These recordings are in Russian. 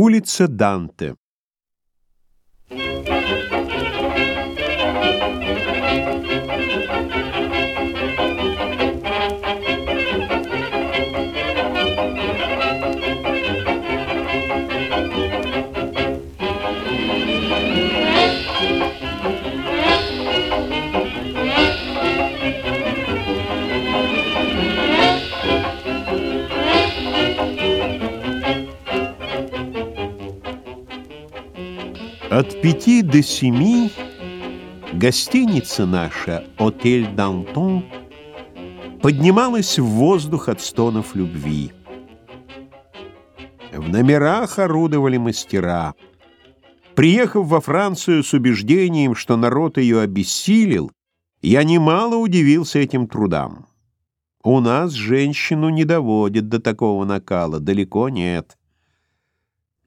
Улица Данте. От пяти до семи гостиница наша, отель Дантон, поднималась в воздух от стонов любви. В номерах орудовали мастера. Приехав во Францию с убеждением, что народ ее обессилил, я немало удивился этим трудам. У нас женщину не доводят до такого накала, далеко нет.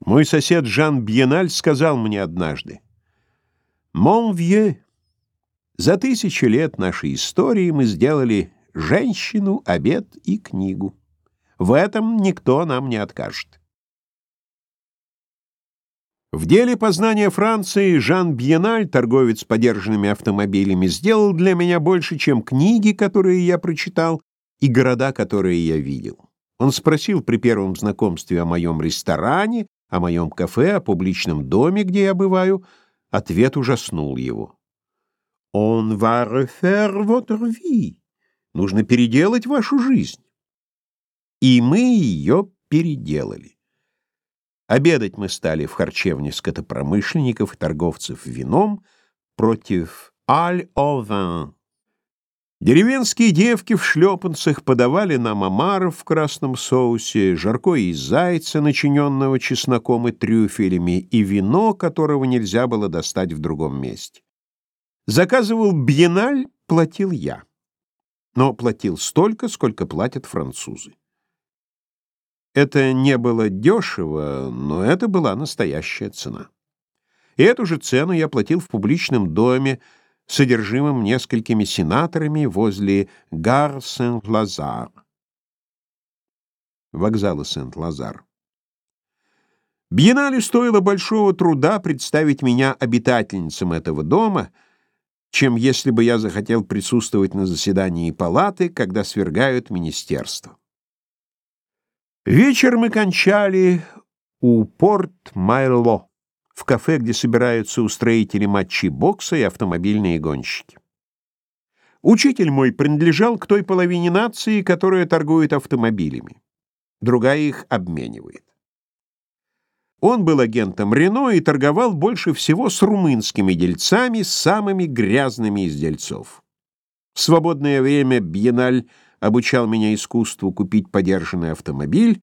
Мой сосед Жан Бьеналь сказал мне однажды, «Мон вье, за тысячу лет нашей истории мы сделали женщину, обед и книгу. В этом никто нам не откажет». В деле познания Франции Жан Бьеналь, торговец подержанными автомобилями, сделал для меня больше, чем книги, которые я прочитал, и города, которые я видел. Он спросил при первом знакомстве о моем ресторане, о моем кафе, о публичном доме, где я бываю, ответ ужаснул его. «Он va refaire votre vie». Нужно переделать вашу жизнь. И мы ее переделали. Обедать мы стали в харчевне скотопромышленников и торговцев вином против «Аль о вин» Деревенские девки в шлепанцах подавали нам омаров в красном соусе, жаркое из зайца, начиненного чесноком и трюфелями, и вино, которого нельзя было достать в другом месте. Заказывал бьеналь, платил я. Но платил столько, сколько платят французы. Это не было дешево, но это была настоящая цена. И эту же цену я платил в публичном доме, содержимым несколькими сенаторами возле гар Сент-Лазар. Вокзала Сент-Лазар. Биеннале стоило большого труда представить меня обитательницам этого дома, чем если бы я захотел присутствовать на заседании палаты, когда свергают министерство. Вечер мы кончали у Порт-Майло в кафе, где собираются устроители матчей бокса и автомобильные гонщики. Учитель мой принадлежал к той половине нации, которая торгует автомобилями. Другая их обменивает. Он был агентом Рено и торговал больше всего с румынскими дельцами, самыми грязными из дельцов. В свободное время Бьеналь обучал меня искусству купить подержанный автомобиль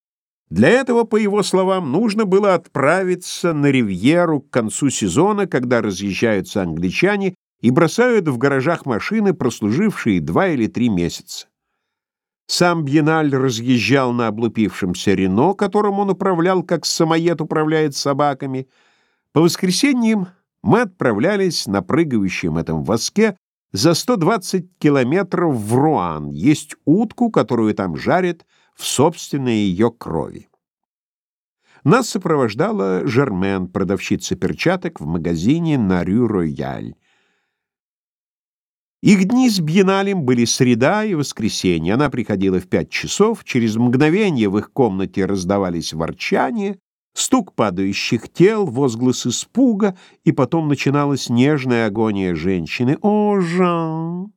для этого, по его словам, нужно было отправиться на ривьеру к концу сезона, когда разъезжаются англичане и бросают в гаражах машины, прослужившие два или три месяца. Сам Бьеналь разъезжал на облупившемся Рено, которым он управлял, как самоед управляет собаками. По воскресеньям мы отправлялись на прыгающем этом воске за 120 километров в Руан, есть утку, которую там жарят, в собственной ее крови. Нас сопровождала Жермен, продавщица перчаток в магазине на Рю-Рояль. Их дни с Бьеналем были среда и воскресенье. Она приходила в пять часов, через мгновение в их комнате раздавались ворчания, стук падающих тел, возглас испуга, и потом начиналась нежная агония женщины. «О, Жан!»